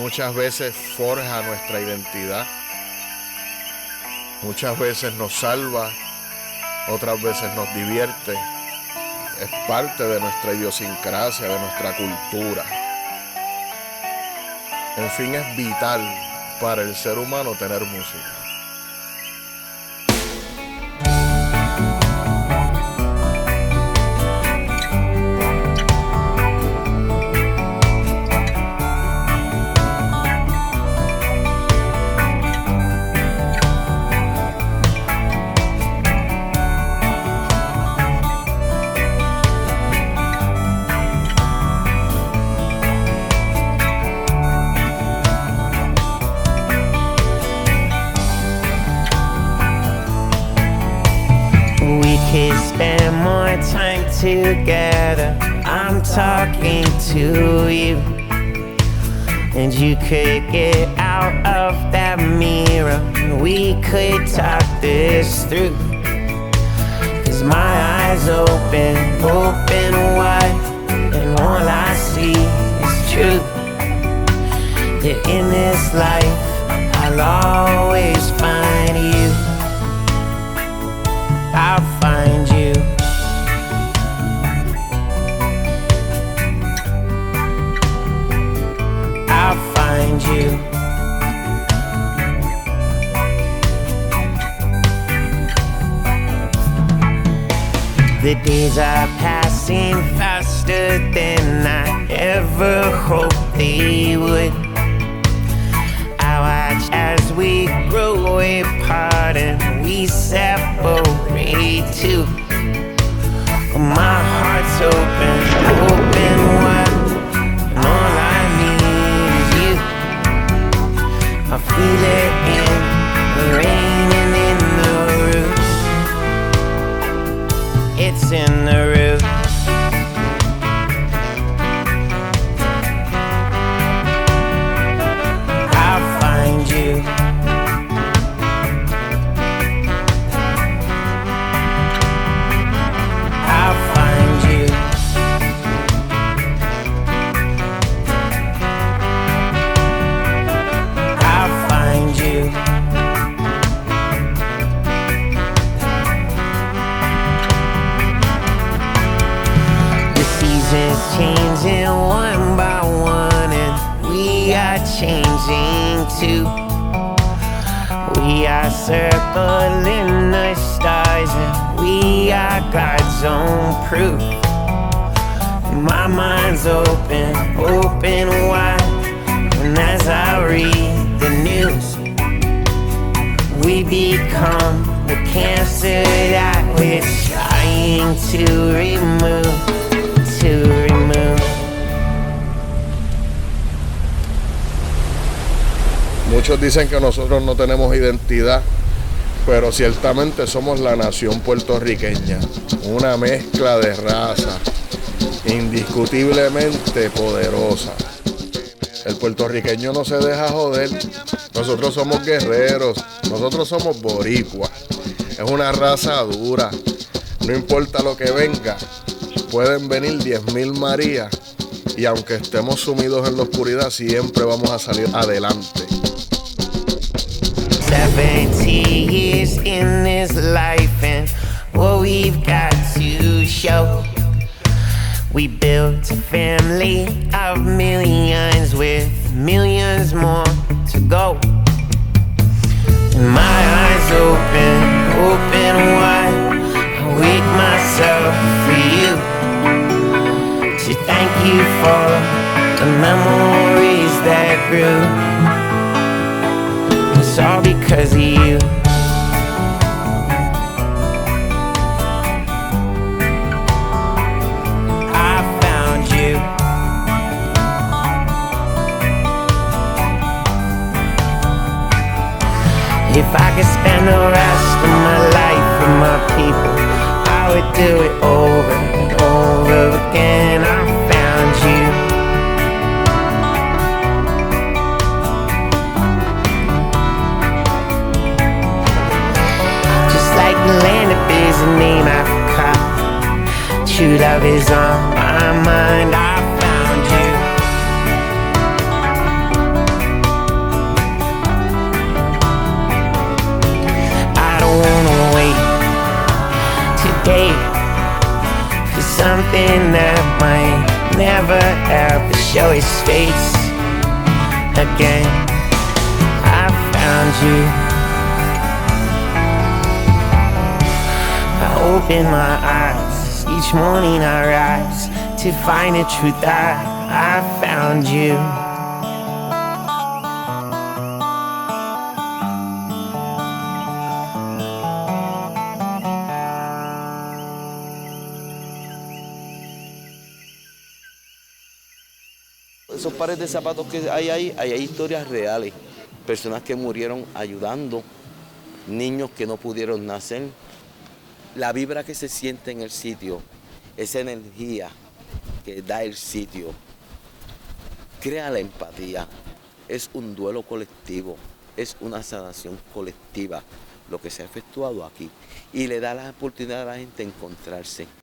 muchas veces forja nuestra identidad, muchas veces nos salva, otras veces nos divierte, es parte de nuestra idiosincrasia, de nuestra cultura. En fin, es vital para el ser humano tener música. Together. I'm talking to you. And you could get out of that mirror. We could talk this through. Cause my eyes open, open wide. And all I see is truth. That in this life, I'll always find The days are passing faster than I ever hoped they would. I watch as we grow apart and we separate in changing one by one, and we are changing too. We are circling the stars, and we are God's own proof. My mind's open, open wide. And as I read the news, we become the cancer that we're trying to remove, to Muchos dicen que nosotros no tenemos identidad, pero ciertamente somos la nación puertorriqueña, una mezcla de raza, indiscutiblemente poderosa. El puertorriqueño no se deja joder, nosotros somos guerreros, nosotros somos boricuas, es una raza dura, no importa lo que venga, pueden venir 10.000 Marías y aunque estemos sumidos en la oscuridad, siempre vamos a salir adelante. 70 years in this life and what we've got to show. We built a family of millions with millions more to go. All because of you. I found you. If I could spend the rest of my life with my people, I would do it over and over again. love is on my mind. I found you. I don't wanna wait today for something that might never ever show its face again. I found you. I opened my eyes Each morning I rise to find the truth. I, I found you. Esos pares de zapatos que hay ahí, hay historias reales. Personas que murieron ayudando, niños que no pudieron nacer. La vibra que se siente en el sitio, esa energía que da el sitio, crea la empatía. Es un duelo colectivo, es una sanación colectiva lo que se ha efectuado aquí y le da la oportunidad a la gente de encontrarse.